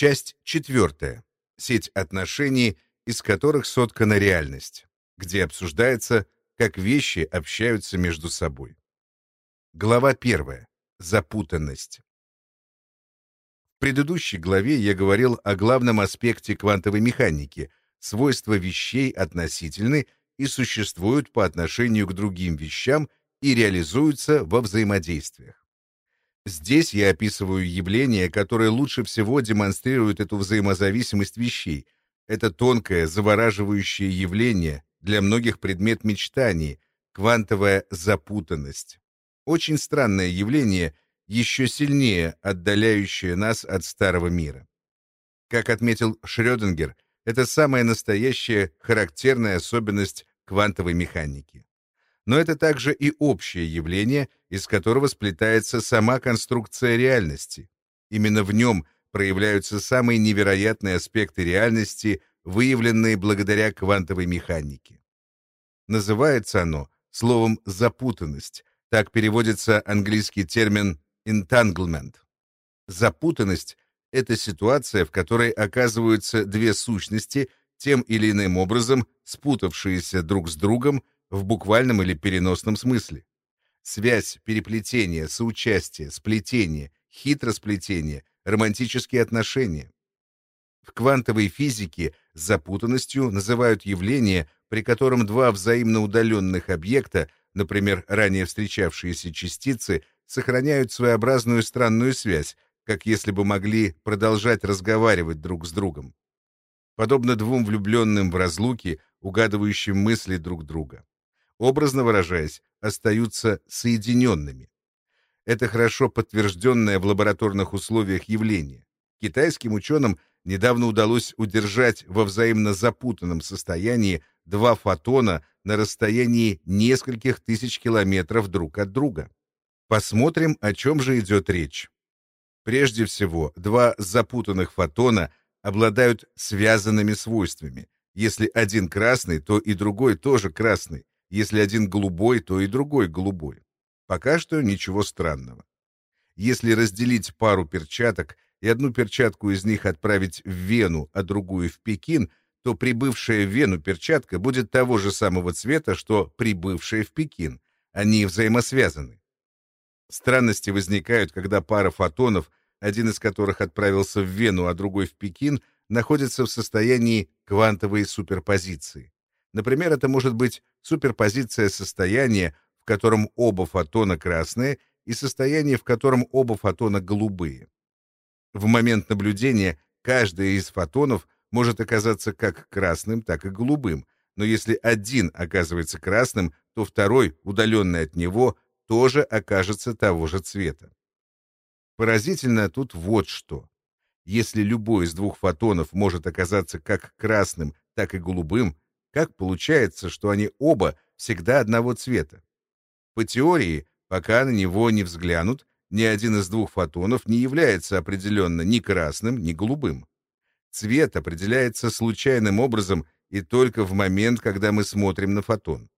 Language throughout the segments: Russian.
Часть четвертая. Сеть отношений, из которых соткана реальность, где обсуждается, как вещи общаются между собой. Глава первая. Запутанность. В предыдущей главе я говорил о главном аспекте квантовой механики. Свойства вещей относительны и существуют по отношению к другим вещам и реализуются во взаимодействиях. Здесь я описываю явления, которые лучше всего демонстрируют эту взаимозависимость вещей. Это тонкое, завораживающее явление, для многих предмет мечтаний, квантовая запутанность. Очень странное явление — еще сильнее отдаляющее нас от старого мира. Как отметил Шрёдингер, это самая настоящая характерная особенность квантовой механики. Но это также и общее явление, из которого сплетается сама конструкция реальности. Именно в нем проявляются самые невероятные аспекты реальности, выявленные благодаря квантовой механике. Называется оно словом «запутанность», так переводится английский термин entanglement. Запутанность — это ситуация, в которой оказываются две сущности, тем или иным образом спутавшиеся друг с другом в буквальном или переносном смысле. Связь, переплетение, соучастие, сплетение, хитросплетение, романтические отношения. В квантовой физике запутанностью называют явление, при котором два взаимно удаленных объекта, например, ранее встречавшиеся частицы, сохраняют своеобразную странную связь, как если бы могли продолжать разговаривать друг с другом. Подобно двум влюбленным в разлуке, угадывающим мысли друг друга. Образно выражаясь, остаются соединенными. Это хорошо подтвержденное в лабораторных условиях явление. Китайским ученым недавно удалось удержать во взаимно запутанном состоянии два фотона на расстоянии нескольких тысяч километров друг от друга. Посмотрим, о чем же идет речь. Прежде всего, два запутанных фотона обладают связанными свойствами. Если один красный, то и другой тоже красный. Если один голубой, то и другой голубой. Пока что ничего странного. Если разделить пару перчаток и одну перчатку из них отправить в Вену, а другую в Пекин, то прибывшая в Вену перчатка будет того же самого цвета, что прибывшая в Пекин. Они взаимосвязаны. Странности возникают, когда пара фотонов, один из которых отправился в Вену, а другой в Пекин, находится в состоянии квантовой суперпозиции. Например, это может быть суперпозиция состояния, в котором оба фотона красные, и состояние, в котором оба фотона голубые. В момент наблюдения каждый из фотонов может оказаться как красным, так и голубым, но если один оказывается красным, то второй, удаленный от него, тоже окажется того же цвета. Поразительно тут вот что. Если любой из двух фотонов может оказаться как красным, так и голубым, как получается, что они оба всегда одного цвета? По теории, пока на него не взглянут, ни один из двух фотонов не является определенно ни красным, ни голубым. Цвет определяется случайным образом и только в момент, когда мы смотрим на фотон.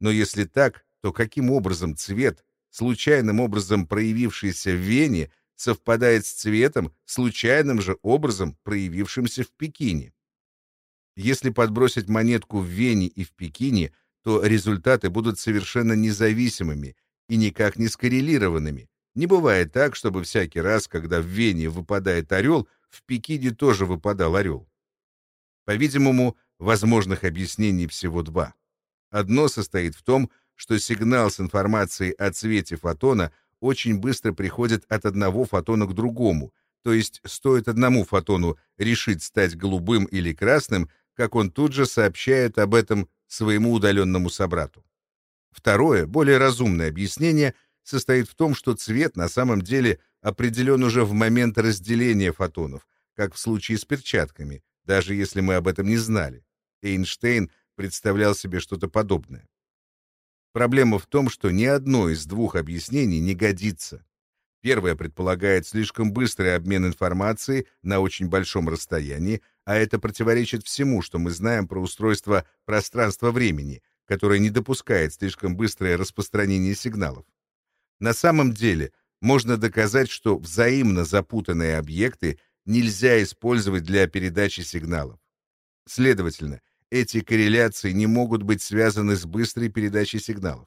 Но если так, то каким образом цвет, случайным образом проявившийся в Вене, совпадает с цветом, случайным же образом проявившимся в Пекине? Если подбросить монетку в Вене и в Пекине, то результаты будут совершенно независимыми и никак не скоррелированными. Не бывает так, чтобы всякий раз, когда в Вене выпадает орел, в Пекине тоже выпадал орел. По-видимому, возможных объяснений всего два. Одно состоит в том, что сигнал с информацией о цвете фотона очень быстро приходит от одного фотона к другому, то есть стоит одному фотону решить стать голубым или красным, как он тут же сообщает об этом своему удаленному собрату. Второе, более разумное объяснение состоит в том, что цвет на самом деле определен уже в момент разделения фотонов, как в случае с перчатками, даже если мы об этом не знали. Эйнштейн представлял себе что-то подобное. Проблема в том, что ни одно из двух объяснений не годится. Первое предполагает слишком быстрый обмен информацией на очень большом расстоянии, а это противоречит всему, что мы знаем про устройство пространства-времени, которое не допускает слишком быстрое распространение сигналов. На самом деле, можно доказать, что взаимно запутанные объекты нельзя использовать для передачи сигналов. Следовательно, эти корреляции не могут быть связаны с быстрой передачей сигналов.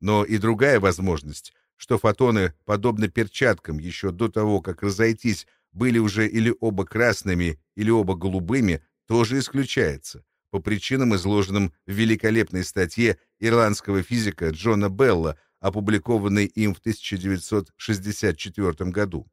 Но и другая возможность, что фотоны, подобно перчаткам, еще до того, как разойтись, были уже или оба красными, или оба голубыми, тоже исключается, по причинам, изложенным в великолепной статье ирландского физика Джона Белла, опубликованной им в 1964 году.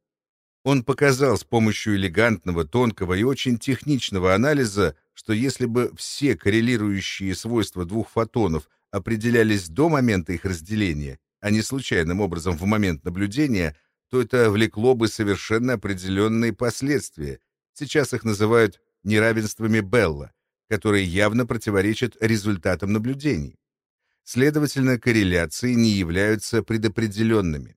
Он показал с помощью элегантного, тонкого и очень техничного анализа, что если бы все коррелирующие свойства двух фотонов определялись до момента их разделения, а не случайным образом в момент наблюдения, то это влекло бы совершенно определенные последствия. Сейчас их называют неравенствами Белла, которые явно противоречат результатам наблюдений. Следовательно, корреляции не являются предопределенными.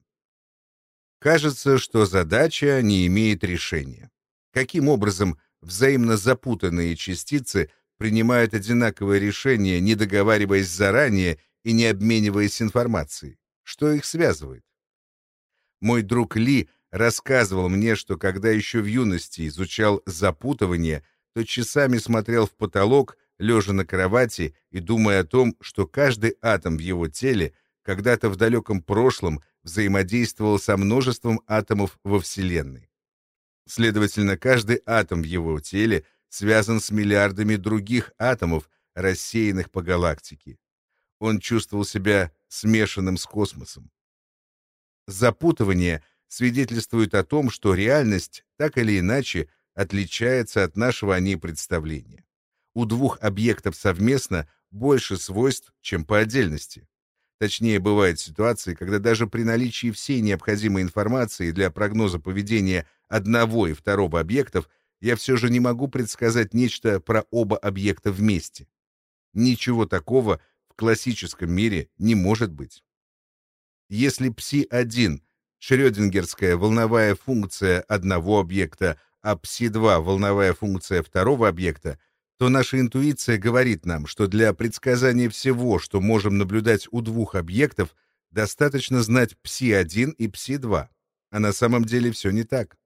Кажется, что задача не имеет решения. Каким образом взаимно запутанные частицы принимают одинаковое решение, не договариваясь заранее и не обмениваясь информацией? Что их связывает? Мой друг Ли рассказывал мне, что когда еще в юности изучал запутывание, то часами смотрел в потолок, лежа на кровати и думая о том, что каждый атом в его теле когда-то в далеком прошлом взаимодействовал со множеством атомов во Вселенной. Следовательно, каждый атом в его теле связан с миллиардами других атомов, рассеянных по галактике. Он чувствовал себя смешанным с космосом. Запутывание свидетельствует о том, что реальность так или иначе отличается от нашего о ней представления. У двух объектов совместно больше свойств, чем по отдельности. Точнее, бывают ситуации, когда даже при наличии всей необходимой информации для прогноза поведения одного и второго объектов я все же не могу предсказать нечто про оба объекта вместе. Ничего такого в классическом мире не может быть. Если пси-1 — шрёдингерская волновая функция одного объекта, а пси-2 — волновая функция второго объекта — то наша интуиция говорит нам, что для предсказания всего, что можем наблюдать у двух объектов, достаточно знать пси-1 и пси-2. А на самом деле все не так.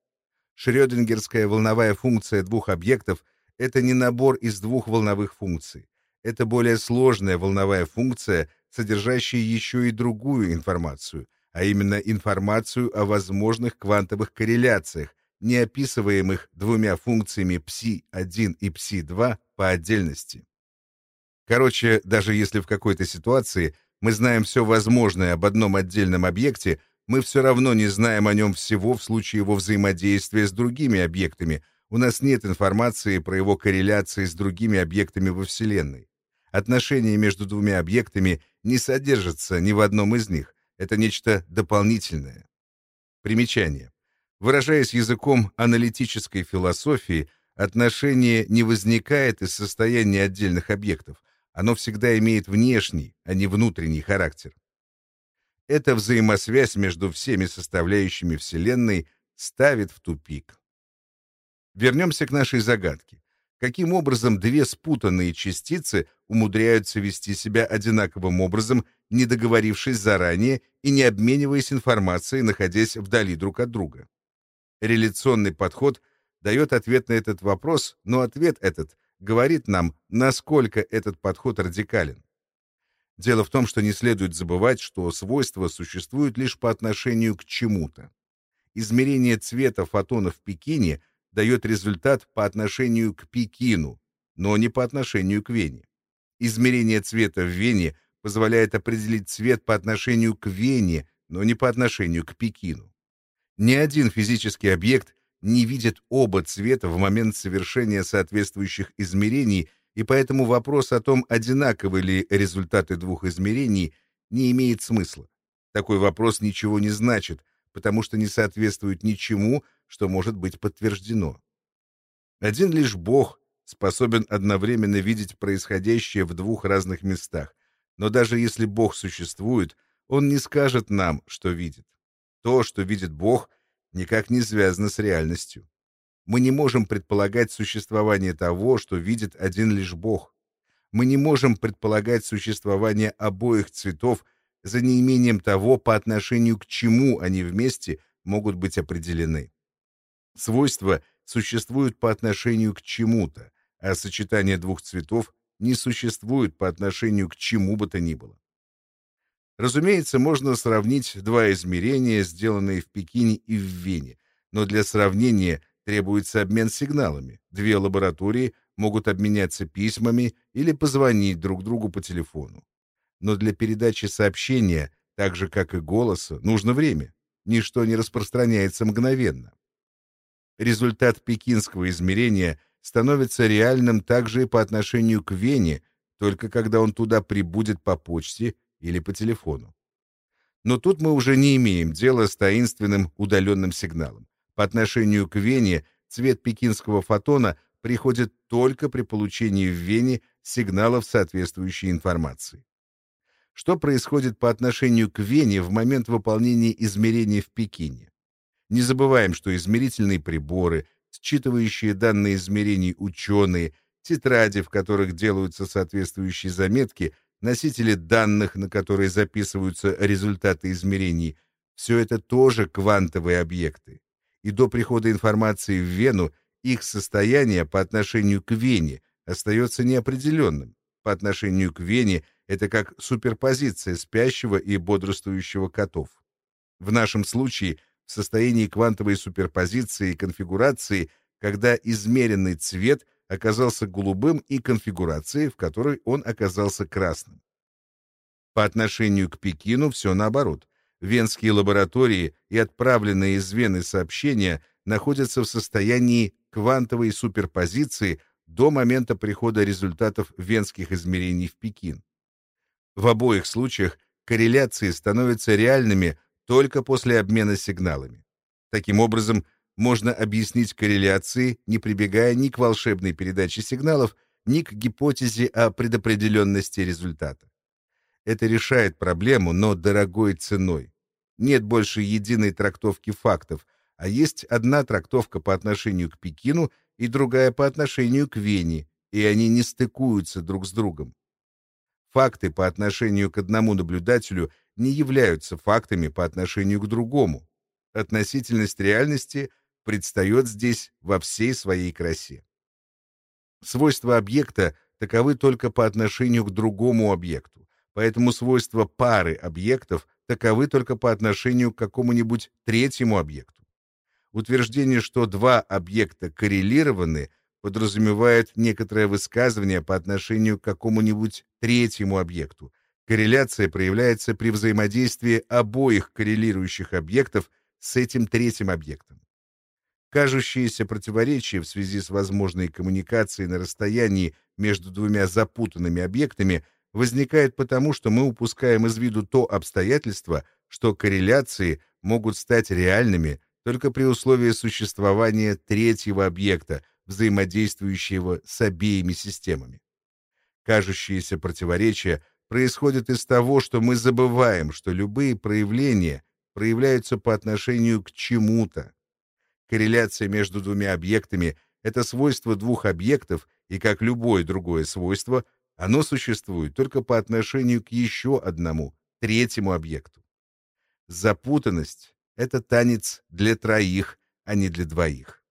Шрёдингерская волновая функция двух объектов — это не набор из двух волновых функций. Это более сложная волновая функция, содержащая еще и другую информацию, а именно информацию о возможных квантовых корреляциях, не описываемых двумя функциями psi1 и psi2 по отдельности. Короче, даже если в какой-то ситуации мы знаем все возможное об одном отдельном объекте, мы все равно не знаем о нем всего в случае его взаимодействия с другими объектами. У нас нет информации про его корреляции с другими объектами во Вселенной. Отношения между двумя объектами не содержатся ни в одном из них. Это нечто дополнительное. Примечание. Выражаясь языком аналитической философии, отношение не возникает из состояния отдельных объектов, оно всегда имеет внешний, а не внутренний характер. Эта взаимосвязь между всеми составляющими Вселенной ставит в тупик. Вернемся к нашей загадке. Каким образом две спутанные частицы умудряются вести себя одинаковым образом, не договорившись заранее и не обмениваясь информацией, находясь вдали друг от друга? Реляционный подход дает ответ на этот вопрос, но ответ этот говорит нам, насколько этот подход радикален. Дело в том, что не следует забывать, что свойства существуют лишь по отношению к чему-то. Измерение цвета фотона в Пекине дает результат по отношению к Пекину, но не по отношению к Вене. Измерение цвета в Вене позволяет определить цвет по отношению к Вене, но не по отношению к Пекину. Ни один физический объект не видит оба цвета в момент совершения соответствующих измерений, и поэтому вопрос о том, одинаковы ли результаты двух измерений, не имеет смысла. Такой вопрос ничего не значит, потому что не соответствует ничему, что может быть подтверждено. Один лишь Бог способен одновременно видеть происходящее в двух разных местах, но даже если Бог существует, Он не скажет нам, что видит. То, что видит Бог, никак не связано с реальностью. Мы не можем предполагать существование того, что видит один лишь Бог. Мы не можем предполагать существование обоих цветов за неимением того, по отношению к чему они вместе могут быть определены. Свойства существует по отношению к чему-то, а сочетание двух цветов не существует по отношению к чему бы то ни было. Разумеется, можно сравнить два измерения, сделанные в Пекине и в Вене, но для сравнения требуется обмен сигналами. Две лаборатории могут обменяться письмами или позвонить друг другу по телефону. Но для передачи сообщения, так же как и голоса, нужно время. Ничто не распространяется мгновенно. Результат пекинского измерения становится реальным также и по отношению к Вене, только когда он туда прибудет по почте или по телефону. Но тут мы уже не имеем дела с таинственным удаленным сигналом. По отношению к Вене цвет пекинского фотона приходит только при получении в Вене сигналов соответствующей информации. Что происходит по отношению к Вене в момент выполнения измерений в Пекине? Не забываем, что измерительные приборы, считывающие данные измерений ученые, тетради, в которых делаются соответствующие заметки, носители данных, на которые записываются результаты измерений, все это тоже квантовые объекты. И до прихода информации в Вену их состояние по отношению к Вене остается неопределенным. По отношению к Вене это как суперпозиция спящего и бодрствующего котов. В нашем случае в состоянии квантовой суперпозиции и конфигурации, когда измеренный цвет оказался голубым и конфигурации, в которой он оказался красным. По отношению к Пекину все наоборот. Венские лаборатории и отправленные из Вены сообщения находятся в состоянии квантовой суперпозиции до момента прихода результатов венских измерений в Пекин. В обоих случаях корреляции становятся реальными только после обмена сигналами. Таким образом, можно объяснить корреляции, не прибегая ни к волшебной передаче сигналов, ни к гипотезе о предопределенности результата. Это решает проблему, но дорогой ценой. Нет больше единой трактовки фактов, а есть одна трактовка по отношению к Пекину и другая по отношению к Вене, и они не стыкуются друг с другом. Факты по отношению к одному наблюдателю не являются фактами по отношению к другому. Относительность реальности предстает здесь во всей своей красе. Свойства объекта таковы только по отношению к другому объекту, поэтому свойства пары объектов таковы только по отношению к какому-нибудь третьему объекту. Утверждение, что два объекта коррелированы, подразумевает некоторое высказывание по отношению к какому-нибудь третьему объекту. Корреляция проявляется при взаимодействии обоих коррелирующих объектов с этим третьим объектом. Кажущееся противоречие в связи с возможной коммуникацией на расстоянии между двумя запутанными объектами возникает потому, что мы упускаем из виду то обстоятельство, что корреляции могут стать реальными только при условии существования третьего объекта, взаимодействующего с обеими системами. Кажущееся противоречие происходит из того, что мы забываем, что любые проявления проявляются по отношению к чему-то. Корреляция между двумя объектами — это свойство двух объектов, и как любое другое свойство, оно существует только по отношению к еще одному, третьему объекту. Запутанность — это танец для троих, а не для двоих.